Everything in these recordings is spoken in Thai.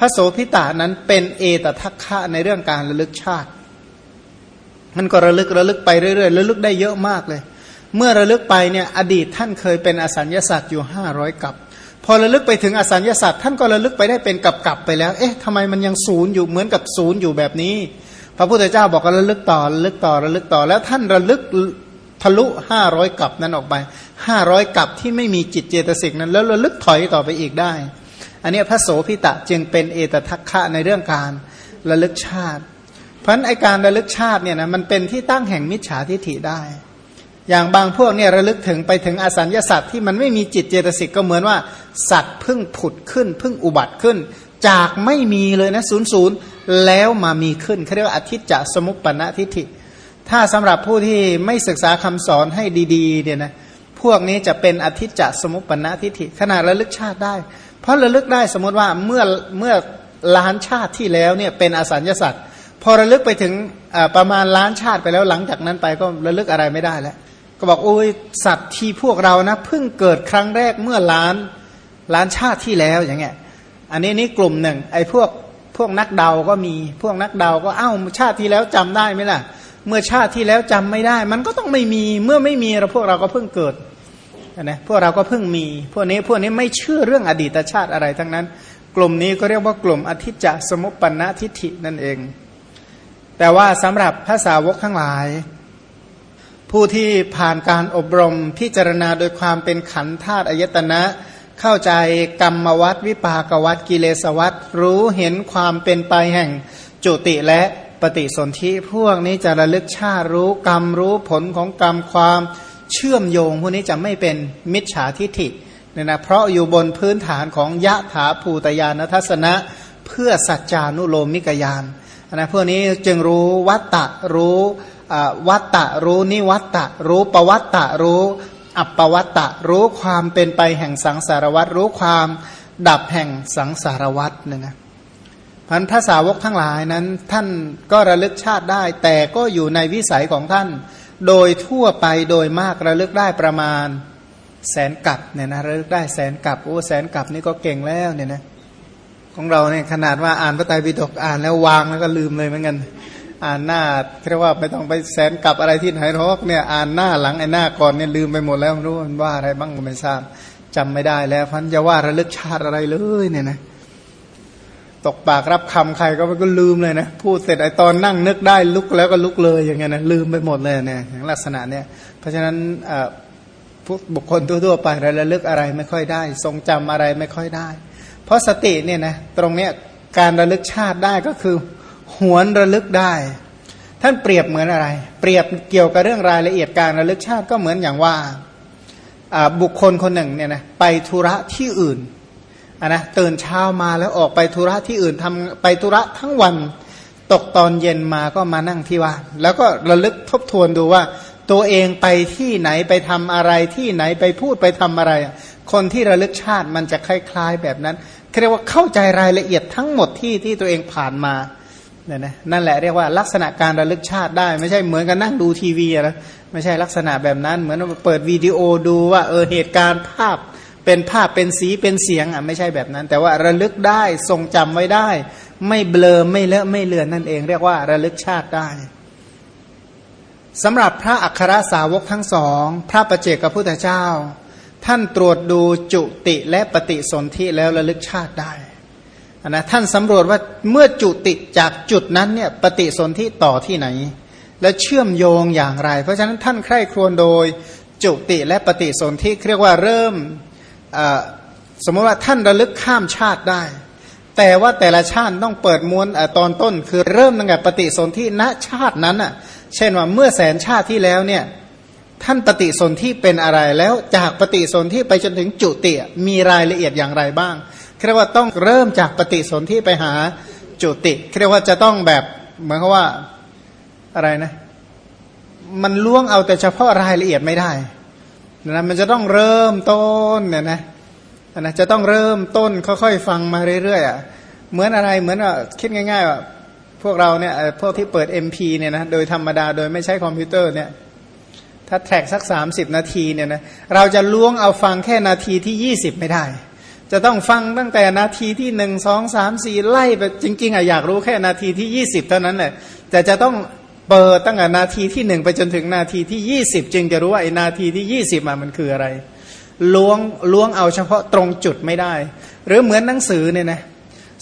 พระโสพิตานั้นเป็นเอตทัคคะในเรื่องการระลึกชาติ มันก็ระลึกระลึกไปเรื่อยๆระลึกได้เยอะมากเลย เมื่อระลึกไปเนี่ยอดีตท่านเคยเป็นอสัญญาสัตว์อยู่ห้าร้อยกับ พอระลึกไปถึงอสัญญาสัตว์ท่านก็ระลึกไปได้เป็นกับกับไปแล้ว เอ๊ะทำไมมันยังศูนย์อยู่เหมือนกับศูนย์อยู่แบบนี้ พระพุทธเจ้าบอกระลึกต่อระลึกต่อระลึกต่อแล้วท่านระลึกทะลุห้าร้อยกับนั้นออกไปห้าร้อยกับที่ไม่มีจิตเจตสิกนั้น แล้วระลึกถอยต่อไปอีกได้ อันนี้พระโสพิตะจึงเป็นเอตทัคคะในเรื่องการระลึกชาติ เพราะไอการระลึกชาติเนี่ยนะมันเป็นที่ตั้งแห่งมิจฉาทิฐิได้ อย่างบางพวกเนี่ยระลึกถึงไปถึงอสัญญาสัตว์ที่มันไม่มีจิตเจตสิกก็เหมือนว่า สัตว์พึ่งผุดขึ้นพึ่งอุบัติขึ้น จากไม่มีเลยนะศูนย์ศูนย์แล้วมามีขึ้นเขาเรียกว่าอธิจจสมุปปนทิฐิ ถ้าสำหรับผู้ที่ไม่ศึกษาคำสอนให้ดีๆเนี่ยนะพวกนี้จะเป็นอธิจจสมุปปนทิฐิขนาดระลึกชาติได้ เพราะระลึกได้สมมติว่าเมื่อเมื่อล้านชาติที่แล้วเนี่ยเป็นอสัญญาสัตว์พอระลึกไปถึงประมาณล้านชาติไปแล้วหลังจากนั้นไปก็ระลึกอะไรไม่ได้แล้ว ก็บอกโอ้ยสัตว์ที่พวกเรานะเพิ่งเกิดครั้งแรกเมื่อล้านล้านชาติที่แล้วอย่างเงี้ยอันนี้นี่กลุ่มหนึ่งไอ้พวกพวกนักเดาก็มีพวกนักเดาก็เอ้าชาติที่แล้วจำได้ไหมล่ะ เมื่อชาติที่แล้วจำไม่ได้ มันก็ต้องไม่มีเมื่อไม่มีเราพวกเราก็เพิ่งเกิด นะพวกเราก็เพิ่งมี พวกนี้พวกนี้ไม่เชื่อเรื่องอดีตชาติอะไรทั้งนั้น กลุ่มนี้ก็เรียกว่ากลุ่มอธิจจสมุปปนทิฏฐินั่นเอง แต่ว่าสำหรับภาษาวกทั้งหลาย ผู้ที่ผ่านการอบรมพิจารณาโดยความเป็นขันธาตุอายตนะ เข้าใจกรรมวัตวิปากวัตกิเลสวัตรู้เห็นความเป็นไปแห่งจุติและปฏิสนธิพวกนี้จะระลึกชาติรู้กรรมรู้ผลของกรรมความ เชื่อมโยงพวกนี้จะไม่เป็นมิจฉาทิฐิเนี่ยนะเพราะอยู่บนพื้นฐานของยะถาภูตยานทัศนะ เพื่อสัจจานุโลมิกยานนะพวกนี้จึงรู้วัตตะรู้วัตตะรู้นิวัตตะรู้ปวัตตะรู้อัปปวัตตะรู้ความเป็นไปแห่งสังสารวัตรู้ความดับแห่งสังสารวัตเนี่ยนะพันภาษาวกทั้งหลายนั้นท่านก็ระลึกชาติได้ แต่ก็อยู่ในวิสัยของท่าน โดยทั่วไปโดยมากระลึกได้ประมาณแสนกับเนี่ยนะระลึกได้แสนกับโอ้แสนกับนี่ก็เก่งแล้วเนี่ยนะของเราเนี่ยขนาดว่าอ่านพระไตรปิฎกอ่านแล้ววางแล้วก็ลืมเลยเหมือนกัน อ่านหน้าเรียกว่าไม่ต้องไปแสนกับอะไรที่ไหนหรอกเนี่ยอ่านหน้าหลังไอ้หน้าก่อนเนี่ยลืมไปหมดแล้วไม่รู้มันว่าอะไรบ้างก็ไม่ทราบจำไม่ได้แล้วพันจะว่าระลึกชาติอะไรเลยเนี่ยนะ ตกปากรับคำใครก็ก็ลืมเลยนะพูดเสร็จไอตอนนั่งนึกได้ลุกแล้วก็ลุกเลยอย่างเงี้ยนะลืมไปหมดเลยเนี่ยอย่างลักษณะเนี้ยเพราะฉะนั้นบุคคลทั่วๆไประลึกอะไรไม่ค่อยได้ ทรงจำอะไรไม่ค่อยได้ เพราะสติเนี่ยนะตรงเนี้ยการระลึกชาติได้ก็คือ หวนระลึกได้ ท่านเปรียบเหมือนอะไร เปรียบเกี่ยวกับเรื่องรายละเอียดการระลึกชาติก็เหมือนอย่างว่าบุคคลคนหนึ่งเนี่ยนะไปธุระที่อื่น อะนะตื่นเช้ามาแล้วออกไปธุระที่อื่นทำไปธุระทั้งวันตกตอนเย็นมาก็มานั่งที่ว่าแล้วก็ระลึกทบทวนดูว่า ตัวเองไปที่ไหนไปทำอะไรที่ไหนไปพูดไปทำอะไร คนที่ระลึกชาติมันจะคล้ายๆแบบนั้นเรียกว่าเข้าใจรายละเอียดทั้งหมดที่ที่ตัวเองผ่านมาเนี่ยนะนั่นแหละเรียกว่าลักษณะการระลึกชาติได้ ไม่ใช่เหมือนกับนั่งดูทีวีนะไม่ใช่ลักษณะแบบนั้น เหมือนเปิดวิดีโอดูว่าเออเหตุการณ์ภาพ เป็นภาพเป็นสีเป็นเสียงอะไม่ใช่แบบนั้น แต่ว่าระลึกได้ทรงจำไว้ได้ ไม่เบลอไม่เลอะไม่เลือนนั่นเอง เรียกว่าระลึกชาติได้สำหรับพระอัครสาวกทั้งสอง พระประเจกับพุทธเจ้า ท่านตรวจดูจุติและปฏิสนธิแล้วระลึกชาติได้นะท่านสำรวจว่าเมื่อจุติจากจุดนั้นเนี่ยปฏิสนธิต่อที่ไหน และเชื่อมโยงอย่างไร เพราะฉะนั้นท่านใคร่ครวญโดยจุติและปฏิสนธิเรียกว่าเริ่ม สมมติว่าท่านระลึกข้ามชาติได้ แต่ว่าแต่ละชาติต้องเปิดม้วนตอนต้น คือเริ่มตั้งแต่ปฏิสนธิณชาตินั้นอะ เช่นว่าเมื่อแสนชาติที่แล้วเนี่ยท่านปฏิสนธิเป็นอะไรแล้วจากปฏิสนธิไปจนถึงจุติมีรายละเอียดอย่างไรบ้างเรียกว่าต้องเริ่มจากปฏิสนธิไปหาจุติเรียกว่าจะต้องแบบเหมือนกับว่าอะไรนะ มันล่วงเอาแต่เฉพาะรายละเอียดไม่ได้ นะมันจะต้องเริ่มต้นเนี่ยนะนะจะต้องเริ่มต้นค่อยๆฟังมาเรื่อยๆอะเหมือนอะไรเหมือนว่าคิดง่ายๆว่าพวกเราเนี่ยพวกที่เปิด MP เนี่ยนะโดยธรรมดาโดยไม่ใช้คอมพิวเตอร์เนี่ยถ้าแทร็กสัก 30 นาทีเนี่ยนะเราจะล้วงเอาฟังแค่นาทีที่ 20 ไม่ได้ จะต้องฟังตั้งแต่นาทีที่หนึ่งสองสามสี่ไล่ไปจริงๆอะอยากรู้แค่นาทีที่ยี่สิบเท่านั้นแหละแต่จะต้อง เปิดตั้งแต่นาทีที่หนึ่งไปจนถึงนาทีที่ยี่สิบจึงจะรู้ว่าไอ้นาทีที่ยี่สิบมันคืออะไรล้วงล้วงเอาเฉพาะตรงจุดไม่ได้ หรือเหมือนหนังสือเนี่ยนะ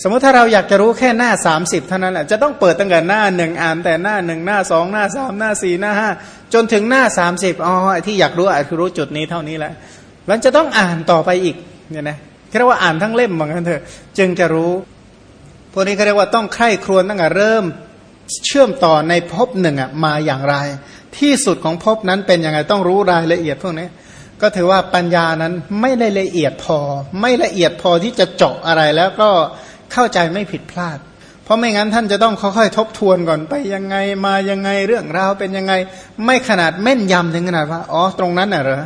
สมมติถ้าเราอยากจะรู้แค่หน้าสามสิบเท่านั้นแหละจะต้องเปิดตั้งแต่หน้าหนึ่งอ่านแต่หน้าหนึ่งหน้าสองหน้าสามหน้าสี่หน้าห้าจนถึงหน้าสามสิบอ๋อที่อยากรู้อาจคือรู้จุดนี้เท่านี้แหละมันจะต้องอ่านต่อไปอีกเนี่ยนะเรียกว่าอ่านทั้งเล่มเหมือนกันเถอะจึงจะรู้พวกนี้เขาเรียกว่าต้องใคร่ครวญตั้งแต่เริ่ม เชื่อมต่อในภพหนึ่งอะมาอย่างไร ที่สุดของภพนั้นเป็นยังไงต้องรู้รายละเอียดพวกนี้ก็ถือว่าปัญญานั้นไม่ได้ละเอียดพอ ไม่ละเอียดพอที่จะเจาะอะไรแล้วก็เข้าใจไม่ผิดพลาด เพราะไม่งั้นท่านจะต้องค่อยๆทบทวนก่อนไปยังไงมายังไงเรื่องราวเป็นยังไง ไม่ขนาดแม่นยำถึงขนาดว่าอ๋อตรงนั้นน่ะเหรอ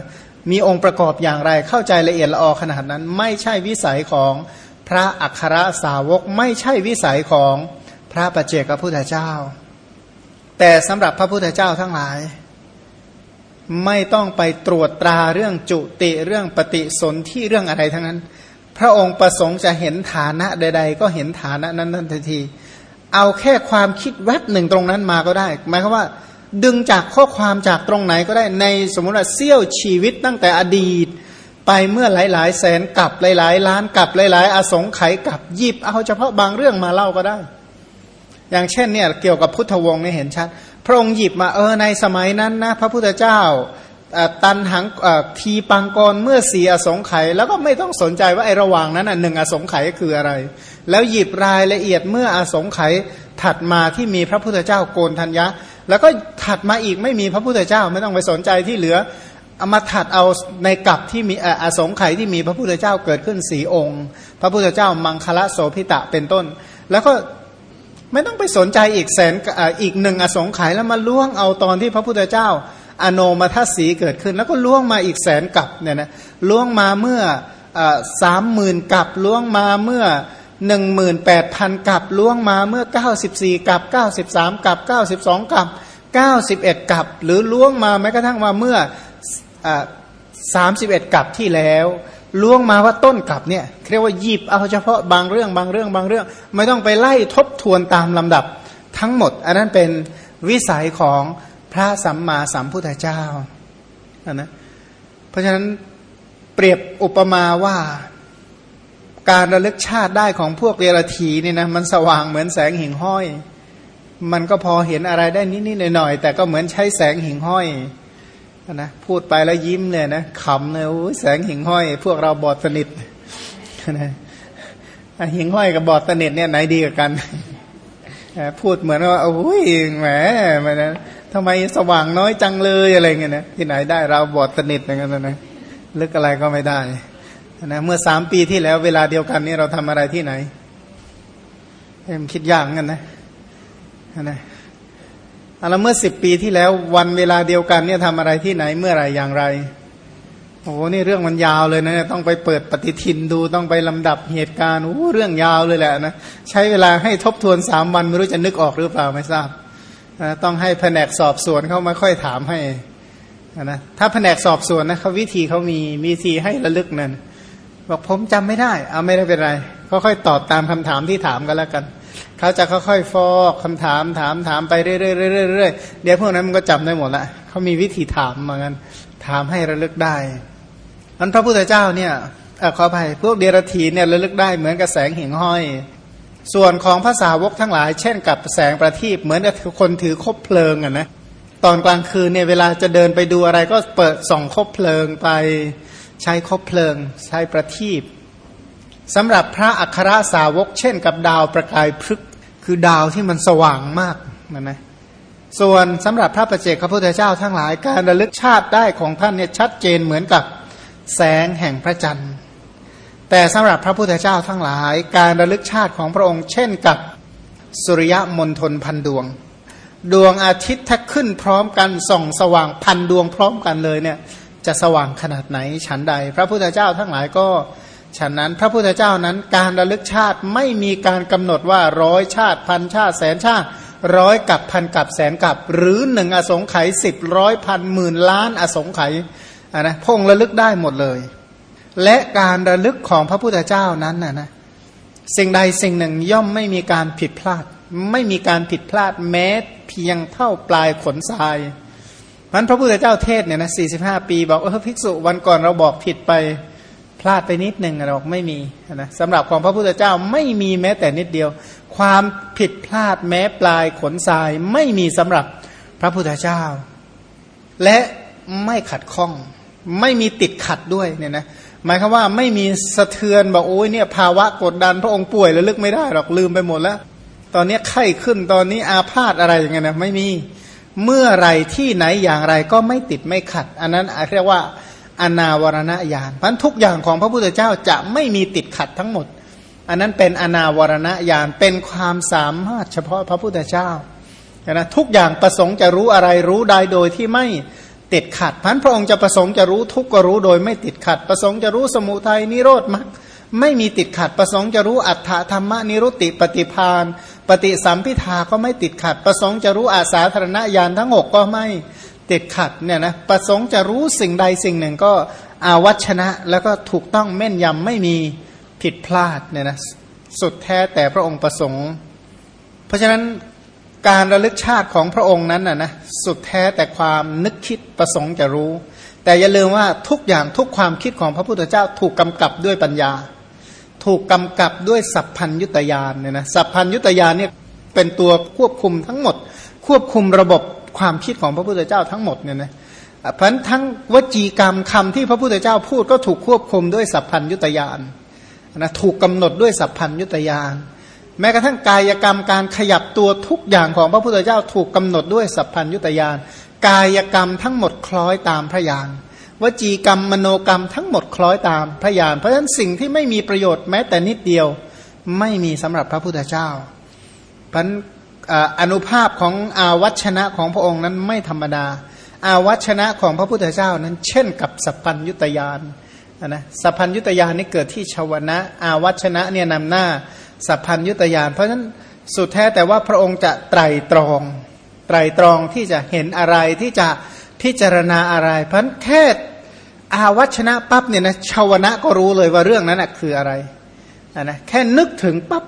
มีองค์ประกอบอย่างไรเข้าใจละเอียดละออขนาดนั้น ไม่ใช่วิสัยของพระอัครสาวกไม่ใช่วิสัยของ พระปัจเจกพระพุทธเจ้า แต่สำหรับพระพุทธเจ้าทั้งหลาย ไม่ต้องไปตรวจตราเรื่องจุติเรื่องปฏิสนธิเรื่องอะไรทั้งนั้น พระองค์ประสงค์จะเห็นฐานะใด ๆ ก็เห็นฐานะนั้นทันที เอาแค่ความคิดแวบหนึ่งตรงนั้นมาก็ได้ หมายความว่า ดึงจากข้อความจากตรงไหนก็ได้ในสมมติว่าเสี้ยวชีวิตตั้งแต่อดีตไปเมื่อหลาย ๆ แสนกับหลาย ๆ ล้านกับหลาย ๆ อสงไขยกับหยิบเอาเฉพาะบางเรื่องมาเล่าก็ได้ อย่างเช่นเนี่ยเกี่ยวกับพุทธวงศ์นี่เห็นชัด พระองค์หยิบมาเออในสมัยนั้นนะพระพุทธเจ้าตันหังทีปังกรเมื่อสีอสงไขยแล้วก็ไม่ต้องสนใจว่าไอ้ระหว่างนั้นหนึ่งอสงไขยคืออะไร แล้วหยิบรายละเอียดเมื่ออสงไขยถัดมาที่มีพระพุทธเจ้าโกนทัญญะ แล้วก็ถัดมาอีกไม่มีพระพุทธเจ้าไม่ต้องไปสนใจที่เหลือเอามาถัดเอาในกับที่มีอสงไขยที่มีพระพุทธเจ้าเกิดขึ้นสีองค์ พระพุทธเจ้ามังคละโสพิตะเป็นต้น แล้วก็ ไม่ต้องไปสนใจอีกแสนอีกหนึ่งอสงไขยแล้วมาล่วงเอาตอนที่พระพุทธเจ้า อโนมาทัศีเกิดขึ้น แล้วก็ล่วงมาอีกแสนกับเนี่ยนะล่วงมาเมื่อสามหมื่นกับล่วงมาเมื่อหนึ่งหมื่นแปดพันกับล่วงมาเมื่อเก้าสิบสี่กับเก้าสิบสามกับเก้าสิบสองกับเก้าสิบเอ็ดกับ หรือล่วงมาแม้กระทั่งมาเมื่อสามสิบเอ็ดกับที่แล้ว ล่วงมาว่าต้นกลับเนี่ยเรียกว่าหยิบเอาเฉพาะบางเรื่องบางเรื่องบางเรื่อง ไม่ต้องไปไล่ทบทวนตามลำดับทั้งหมด อันนั้นเป็นวิสัยของพระสัมมาสัมพุทธเจ้านะเพราะฉะนั้นเปรียบอุปมาว่าการระลึกชาติได้ของพวกเรรทีนี่นะมันสว่างเหมือนแสงหิ่งห้อย มันก็พอเห็นอะไรได้นิดๆหน่อยๆแต่ก็เหมือนใช้แสงหิ่งห้อย นะพูดไปแล้วยิ้มเลยนะขำเลยโอ้แสงหิ่งห้อย พวกเราบอดสนิทนะหิ่งห้อยกับบอดสนิทเนี่ยไหนดีกว่ากันพูดเหมือนว่าโอ้ยแหมมันนะทำไมสว่างน้อยจังเลยอะไรเงี้ยนะที่ไหนได้เราบอดสนิทอย่างนั้นนะลึกอะไรก็ไม่ได้นะเมื่อสามปีที่แล้วเวลาเดียวกันนี่เราทำอะไรที่ไหนเอ็มคิดยากกันนะนะ แล้วเมื่อสิบปีที่แล้ววันเวลาเดียวกันเนี่ยทำอะไรที่ไหนเมื่อไรอย่างไรโอ้โหนี่เรื่องมันยาวเลยนะต้องไปเปิดปฏิทินดูต้องไปลำดับเหตุการณ์โอ้เรื่องยาวเลยแหละนะใช้เวลาให้ทบทวนสามวันไม่รู้จะนึกออกหรือเปล่าไม่ทราบต้องให้แผนกสอบสวนเขามาค่อยถามให้นะถ้าแผนกสอบสวนนะเขาวิธีเขามีวิธีให้ระลึกนั่นบอกผมจำไม่ได้ เอาไม่ได้เป็นไรค่อยตอบตามคำถามที่ถามกันแล้วกัน เขาจะค่อยๆฟอกคำถามถามถามไปเรื่อยๆเดี๋ยวพวกนั้นมันก็จำได้หมดละเขามีวิธีถามเหมือนกันถามให้ระลึกได้อันพระพุทธเจ้าเนี่ยอขออภัยพวกเดรัจฉีเนี่ยระลึกได้เหมือนกับแสงหิ่งห้อย ส่วนของภาษาวกทั้งหลาย เช่นกับแสงประทีปเหมือนกับคนถือคบเพลิงอะนะตอนกลางคืนเนี่ยเวลาจะเดินไปดูอะไรก็เปิดส่องคบเพลิงไปใช้คบเพลิง ใช้ประทีป สำหรับพระอัครสาวก เช่นกับดาวประกายพฤกคือดาวที่มันสว่างมากนะนะส่วนสำหรับพระประเจกพระพุทธเจ้าทั้งหลายการระลึกชาติได้ของท่านเนี่ยชัดเจนเหมือนกับแสงแห่งพระจันทร์ แต่สำหรับพระพุทธเจ้าทั้งหลาย การระลึกชาติของพระองค์ เช่นกับสุริยมณฑลพันดวง ดวงอาทิตย์ถ้าขึ้นพร้อมกันส่องสว่างพันดวงพร้อมกันเลยเนี่ยจะสว่างขนาดไหนฉันใด พระพุทธเจ้าทั้งหลายก็ ฉันนั้นพระพุทธเจ้านั้นการระลึกชาติไม่มีการกำหนดว่าร้อยชาติพันชาติแสนชาติร้อยกับพันกับแสนกับ หรือหนึ่งอสงไขยสิบร้อยพันหมื่นล้านอสงไขยนะพงระลึกได้หมดเลย และการระลึกของพระพุทธเจ้านั้นนะนะสิ่งใดสิ่งหนึ่งย่อมไม่มีการผิดพลาด ไม่มีการผิดพลาดแม้เพียงเท่าปลายขนทรายมันพระพุทธเจ้าเทศเนี่ยนะสี่สิบห้าปี บอกเออภิกษุวันก่อนเราบอกผิดไป พลาดไปนิดหนึ่งเราไม่มีนะสำหรับของพระพุทธเจ้าไม่มีแม้แต่นิดเดียว ความผิดพลาดแม้ปลายขนทรายไม่มีสำหรับพระพุทธเจ้า และไม่ขัดข้อง ไม่มีติดขัดด้วยเนี่ยนะหมายคือว่าไม่มีสะเทือนบอกโอ้ยเนี่ยภาวะกดดันพระองค์ป่วยแล้วลึกไม่ได้หรอกลืมไปหมดแล้ว ตอนนี้ไข้ขึ้นตอนนี้อาพาธอะไรอย่างเงี้ยนะไม่มีเมื่อไรที่ไหนอย่างไรก็ไม่ติดไม่ขัด อันนั้นเรียกว่า อนาวรณญาณพันทุกอย่างของพระพุทธเจ้าจะไม่มีติดขัดทั้งหมด อันนั้นเป็นอนาวรณญาณเป็นความสามารถเฉพาะพระพุทธเจ้านะทุกอย่างประสงค์จะรู้อะไรรู้ได้โดยที่ไม่ติดขัดพันพระองค์จะประสงค์จะรู้ทุกก็รู้โดยไม่ติดขัด ประสงค์จะรู้สมุทัยนิโรธมรรคไม่มีติดขัดประสงค์จะรู้อัฏฐธรรมนิรุติปฏิพานปฏิสัมพิทาก็ไม่ติดขัด ประสงค์จะรู้อาสาธารณญาณทั้งหกก็ไม่ ติดขัดเนี่ยนะประสงค์จะรู้สิ่งใดสิ่งหนึ่งก็อาวัชนะ แล้วก็ถูกต้องแม่นยำไม่มีผิดพลาดเนี่ยนะสุดแท้แต่พระองค์ประสงค์ เพราะฉะนั้นการระลึกชาติของพระองค์นั้นนะนะสุดแท้แต่ความนึกคิดประสงค์จะรู้ แต่อย่าลืมว่าทุกอย่างทุกความคิดของพระพุทธเจ้าถูกกำกับด้วยปัญญา ถูกกำกับด้วยสัพพัญยุตยานเนี่ยนะสัพพัญยุตยานเนี่ยเป็นตัวควบคุมทั้งหมด ควบคุมระบบ ความคิดของพระพุทธเจ้าทั้งหมดเนี่ยนะเพราะทั้งวจีกรรมคำที่พระพุทธเจ้าพูดก็ถูกควบคุมด้วยสัพพัญยุตยานนะถูกกำหนดด้วยสัพพัญยุตยานแม้กระทั่งกายกรรมการขยับตัวทุกอย่างของพระพุทธเจ้าถูกกำหนดด้วยสัพพัญยุตยานกายกรรมทั้งหมดคล้อยตามพระยานวจีกรรมมโนกรรมทั้งหมดคล้อยตามพระยานเพราะฉะนั้นสิ่งที่ไม่มีประโยชน์แม้แต่นิดเดียว ไม่มีสำหรับพระพุทธเจ้าเพราะ อนุภาพของอาวัชนะของพระองค์นั้นไม่ธรรมดา อาวัชนะของพระพุทธเจ้านั้น เช่นกับสัพพัญยุตยานนะสัพพัญยุตยานนี่เกิดที่ชาวนะ อาวัชนะเนี่ยนำหน้าสัพพัญยุตยาน เพราะฉะนั้นสุดแท้แต่ว่าพระองค์จะไตรตรอง ไตรตรองที่จะเห็นอะไรที่จะพิจารณาอะไร เพราะแค่อาวัชนะปั๊บเนี่ยนะชาวนะก็รู้เลยว่าเรื่องนั้นคืออะไรนะแค่นึกถึงปั๊บ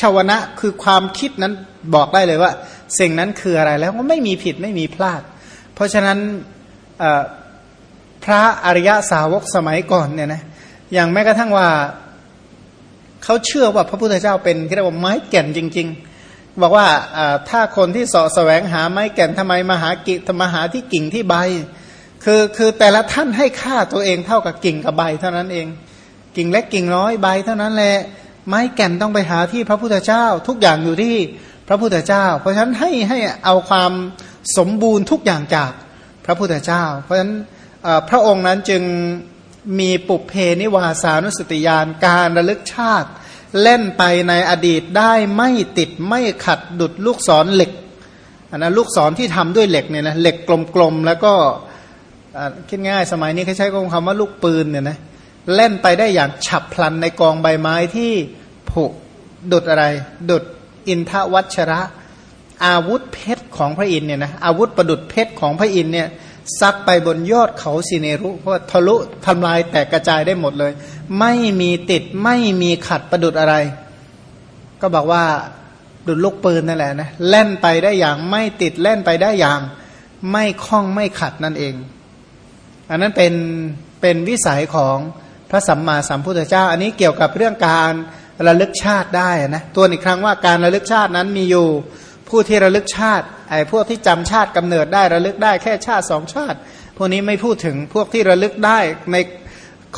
ชาวนะคือความคิดนั้นบอกได้เลยว่า สิ่งนั้นคืออะไรแล้วก็ไม่มีผิดไม่มีพลาด เพราะฉะนั้นพระอริยสาวกสมัยก่อนเนี่ยนะอย่างแม้กระทั่งว่าเขาเชื่อว่าพระพุทธเจ้าเป็นเรียกว่าไม้แก่นจริง ๆ บอกว่าถ้าคนที่สาะแสวงหาไม้แก่นทำไมมาหากิมาหาที่กิ่งที่ใบ คือคือแต่ละท่านให้ค่าตัวเองเท่ากับกิ่งกับใบเท่านั้นเอง กิ่งเล็กกิ่งน้อยใบเท่านั้นแหละ ไม้แก่นต้องไปหาที่พระพุทธเจ้า ทุกอย่างอยู่ที่พระพุทธเจ้า เพราะฉะนั้นให้ให้เอาความสมบูรณ์ทุกอย่างจากพระพุทธเจ้า เพราะฉะนั้นพระองค์นั้นจึงมีปุเพนิวาสานุสติยานการระลึกชาติ เล่นไปในอดีตได้ไม่ติดไม่ขัดดุดลูกศรเหล็กอันนั้นลูกศรที่ทำด้วยเหล็กเนี่ยนะเหล็กกลมๆแล้วก็คิดง่ายสมัยนี้เขาใช้คำว่าลูกปืนเนี่ยนะเล่นไปได้อย่างฉับพลันในกองใบไม้ที่ผุดุดอะไร ดุดอินทวัชระ อาวุธเพชรของพระอินเนี่ยนะอาวุธประดุดเพชรของพระอินเนี่ยซักไปบนยอดเขาสิเนรุเพราะทะลุทำลายแตกกระจายได้หมดเลย ไม่มีติดไม่มีขัดประดุดอะไร ก็บอกว่าดุดลูกปืนนั่นแหละนะเล่นไปได้อย่างไม่ติดเล่นไปได้อย่าง ไม่คล้องไม่ขัดนั่นเอง อันนั้นเป็นเป็นวิสัยของ พระสัมมาสัมพุทธเจ้า อันนี้เกี่ยวกับเรื่องการระลึกชาติได้นะตัวอีกครั้งว่าการระลึกชาตินั้นมีอยู่ผู้ที่ระลึกชาติไอ้พวกที่จำชาติกำเนิดได้ระลึกได้แค่ชาติสองชาติ พวกนี้ไม่พูดถึงพวกที่ระลึกได้ใน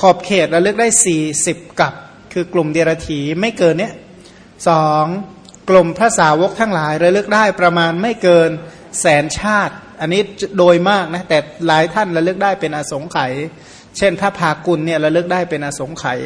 ขอบเขตระลึกได้สี่สิบกับ คือกลุ่มเดรถีไม่เกินเนี้ยสองกลุ่มพระสาวกทั้งหลายระลึกได้ประมาณไม่เกินแสนชาติ อันนี้โดยมากนะแต่หลายท่านระลึกได้เป็นอสงไขย เช่นพระภากุลเนี่ยระลึกได้เป็นอสงไขย